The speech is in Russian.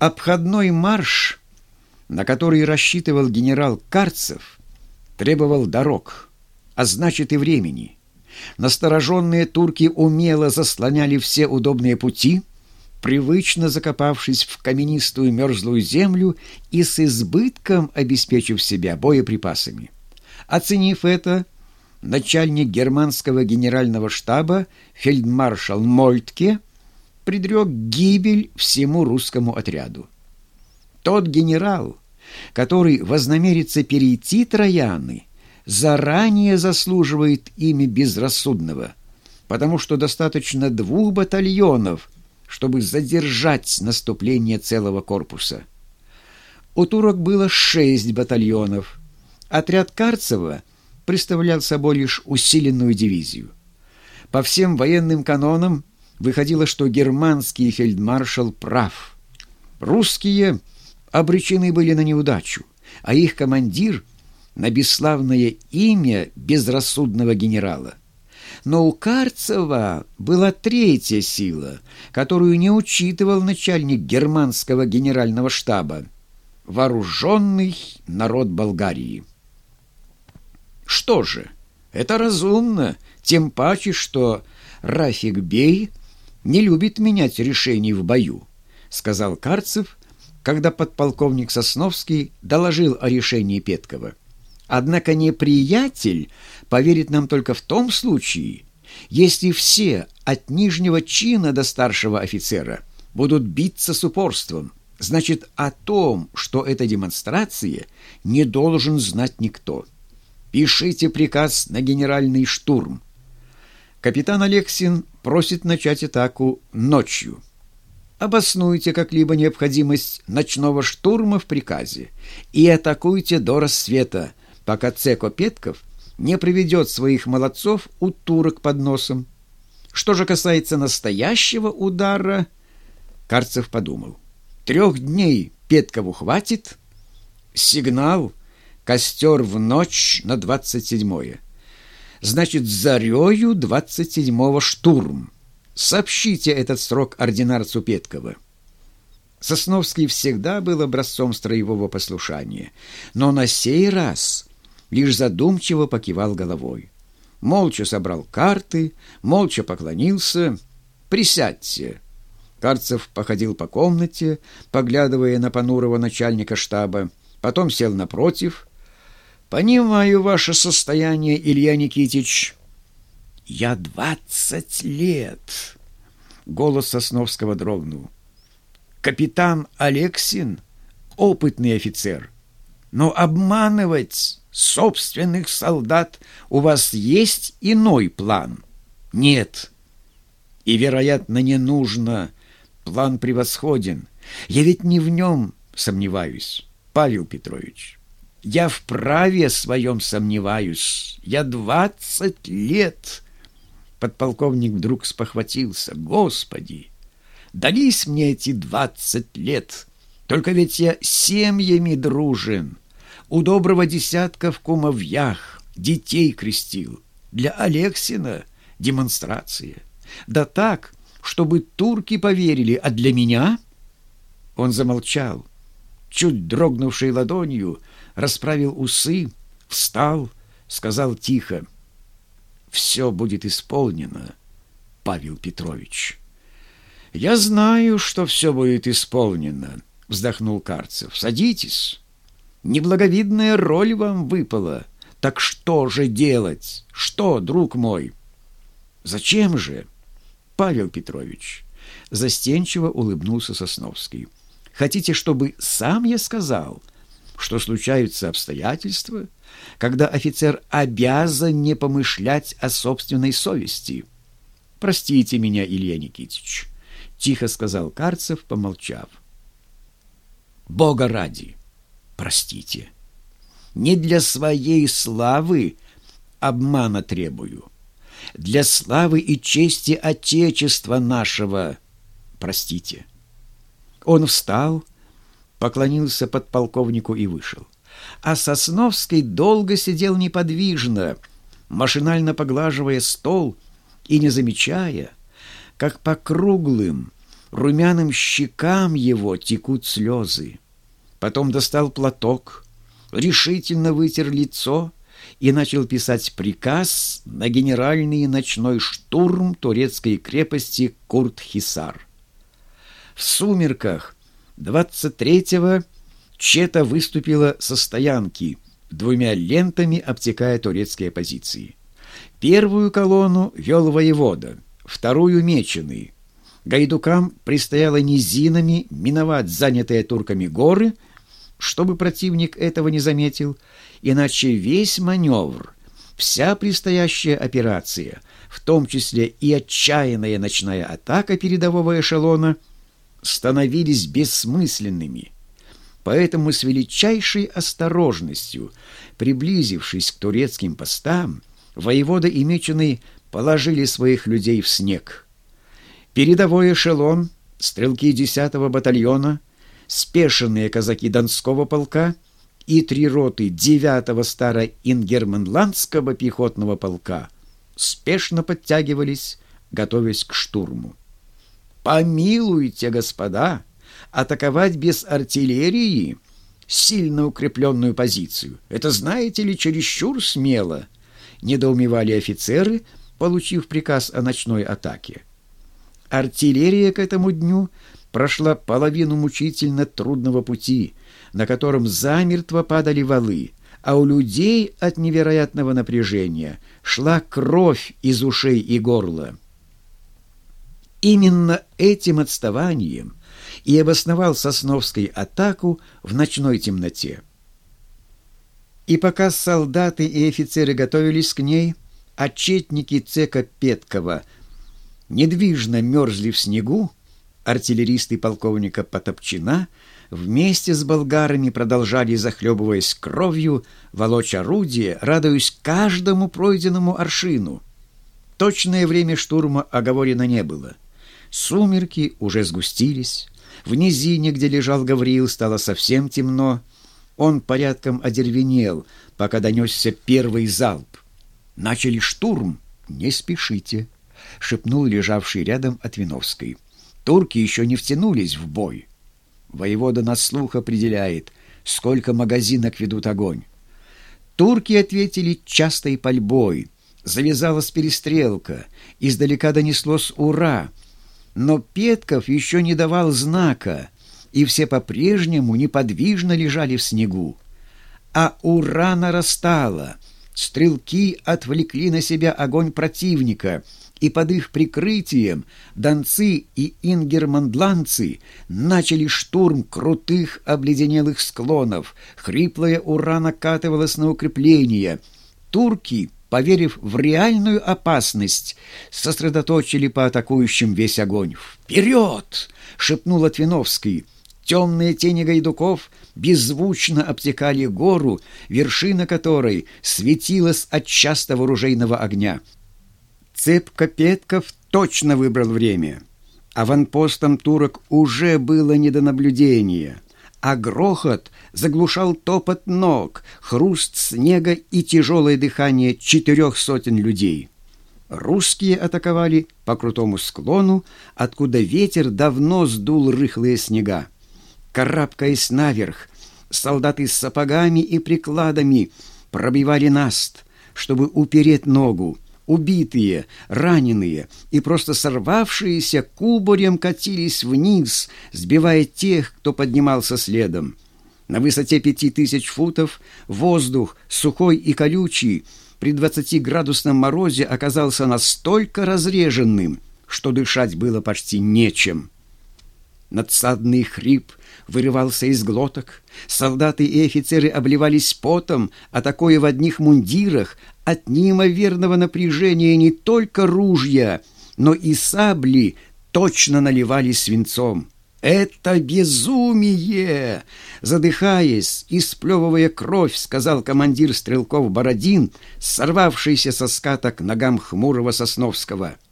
Обходной марш, на который рассчитывал генерал Карцев, требовал дорог, а значит и времени. Настороженные турки умело заслоняли все удобные пути, привычно закопавшись в каменистую мерзлую землю и с избытком обеспечив себя боеприпасами. Оценив это, начальник германского генерального штаба фельдмаршал Мольтке предрек гибель всему русскому отряду. Тот генерал, который вознамерится перейти Трояны, заранее заслуживает имя безрассудного, потому что достаточно двух батальонов, чтобы задержать наступление целого корпуса. У турок было шесть батальонов. Отряд Карцева представлял собой лишь усиленную дивизию. По всем военным канонам выходило, что германский фельдмаршал прав. Русские обречены были на неудачу, а их командир — на бесславное имя безрассудного генерала. Но у Карцева была третья сила, которую не учитывал начальник германского генерального штаба — вооруженный народ Болгарии. Что же, это разумно, тем паче, что Рафик Бей не любит менять решений в бою, сказал Карцев, когда подполковник Сосновский доложил о решении Петкова. Однако неприятель поверит нам только в том случае, если все от нижнего чина до старшего офицера будут биться с упорством. Значит, о том, что это демонстрация, не должен знать никто. Пишите приказ на генеральный штурм. Капитан Алексин просит начать атаку ночью. Обоснуйте как-либо необходимость ночного штурма в приказе и атакуйте до рассвета, пока Цеко Петков не приведет своих молодцов у турок под носом. Что же касается настоящего удара, Карцев подумал. Трех дней Петкову хватит. Сигнал — костер в ночь на двадцать седьмое. Значит, зарею двадцать седьмого штурм. Сообщите этот срок ординарцу Петкова. Сосновский всегда был образцом строевого послушания, но на сей раз лишь задумчиво покивал головой. Молча собрал карты, молча поклонился. «Присядьте!» Карцев походил по комнате, поглядывая на понурого начальника штаба, потом сел напротив. «Понимаю ваше состояние, Илья Никитич». «Я двадцать лет!» Голос Сосновского дрогнул. «Капитан Алексин — опытный офицер, но обманывать собственных солдат у вас есть иной план? Нет. И, вероятно, не нужно. План превосходен. Я ведь не в нем сомневаюсь, Павел Петрович. Я в праве своем сомневаюсь. Я двадцать лет. Подполковник вдруг спохватился. Господи, дались мне эти двадцать лет. Только ведь я семьями дружен. У доброго десятка в кумовьях детей крестил. Для Алексина демонстрация. Да так, чтобы турки поверили, а для меня... Он замолчал, чуть дрогнувшей ладонью, расправил усы, встал, сказал тихо. «Все будет исполнено, Павел Петрович». «Я знаю, что все будет исполнено», — вздохнул Карцев. «Садитесь». Неблаговидная роль вам выпала. Так что же делать? Что, друг мой? Зачем же? Павел Петрович, застенчиво улыбнулся Сосновский. Хотите, чтобы сам я сказал, что случаются обстоятельства, когда офицер обязан не помышлять о собственной совести? Простите меня, Илья Никитич, тихо сказал Карцев, помолчав. Бога ради! простите. Не для своей славы обмана требую. Для славы и чести Отечества нашего простите. Он встал, поклонился подполковнику и вышел. А Сосновский долго сидел неподвижно, машинально поглаживая стол и не замечая, как по круглым, румяным щекам его текут слезы. Потом достал платок, решительно вытер лицо и начал писать приказ на генеральный ночной штурм турецкой крепости Курт-Хисар. В сумерках 23-го Чета выступила со стоянки, двумя лентами обтекая турецкие позиции. Первую колонну вел воевода, вторую — меченый. Гайдукам предстояло низинами миновать занятые турками горы, чтобы противник этого не заметил, иначе весь маневр, вся предстоящая операция, в том числе и отчаянная ночная атака передового эшелона, становились бессмысленными. Поэтому с величайшей осторожностью, приблизившись к турецким постам, воевода и меченый положили своих людей в снег. Передовой эшелон, стрелки 10-го батальона, спешенные казаки Донского полка и три роты 9-го старо-ингерманландского пехотного полка спешно подтягивались, готовясь к штурму. «Помилуйте, господа, атаковать без артиллерии сильно укрепленную позицию. Это, знаете ли, чересчур смело», — недоумевали офицеры, получив приказ о ночной атаке. Артиллерия к этому дню прошла половину мучительно трудного пути, на котором замертво падали валы, а у людей от невероятного напряжения шла кровь из ушей и горла. Именно этим отставанием и обосновал Сосновской атаку в ночной темноте. И пока солдаты и офицеры готовились к ней, отчетники цека Петкова – недвижно мерзли в снегу, артиллеристы полковника Потопчина вместе с болгарами продолжали, захлебываясь кровью, волочь орудие, радуясь каждому пройденному аршину. Точное время штурма оговорено не было. Сумерки уже сгустились. В низине, где лежал Гавриил, стало совсем темно. Он порядком одервенел, пока донесся первый залп. Начали штурм. Не спешите. — шепнул лежавший рядом от Виновской. «Турки еще не втянулись в бой. Воевода на слух определяет, сколько магазинок ведут огонь. Турки ответили частой пальбой. Завязалась перестрелка. Издалека донеслось «Ура!». Но Петков еще не давал знака, и все по-прежнему неподвижно лежали в снегу. А «Ура!» нарастало. Стрелки отвлекли на себя огонь противника — и под их прикрытием донцы и ингермандландцы начали штурм крутых обледенелых склонов. Хриплое ура накатывалось на укрепление. Турки, поверив в реальную опасность, сосредоточили по атакующим весь огонь. «Вперед!» — шепнул Отвиновский. Темные тени гайдуков беззвучно обтекали гору, вершина которой светилась от частого ружейного огня. Цепка Петков точно выбрал время. Аванпостом турок уже было не до наблюдения, а грохот заглушал топот ног, хруст снега и тяжелое дыхание четырех сотен людей. Русские атаковали по крутому склону, откуда ветер давно сдул рыхлые снега. Карабкаясь наверх, солдаты с сапогами и прикладами пробивали наст, чтобы упереть ногу, убитые, раненые и просто сорвавшиеся кубарем катились вниз, сбивая тех, кто поднимался следом. На высоте пяти тысяч футов воздух, сухой и колючий, при двадцатиградусном морозе оказался настолько разреженным, что дышать было почти нечем. Надсадный хрип вырывался из глоток. Солдаты и офицеры обливались потом, а такое в одних мундирах, от неимоверного напряжения не только ружья, но и сабли точно наливались свинцом. «Это безумие!» Задыхаясь и сплевывая кровь, сказал командир стрелков Бородин, сорвавшийся со ската к ногам хмурого Сосновского –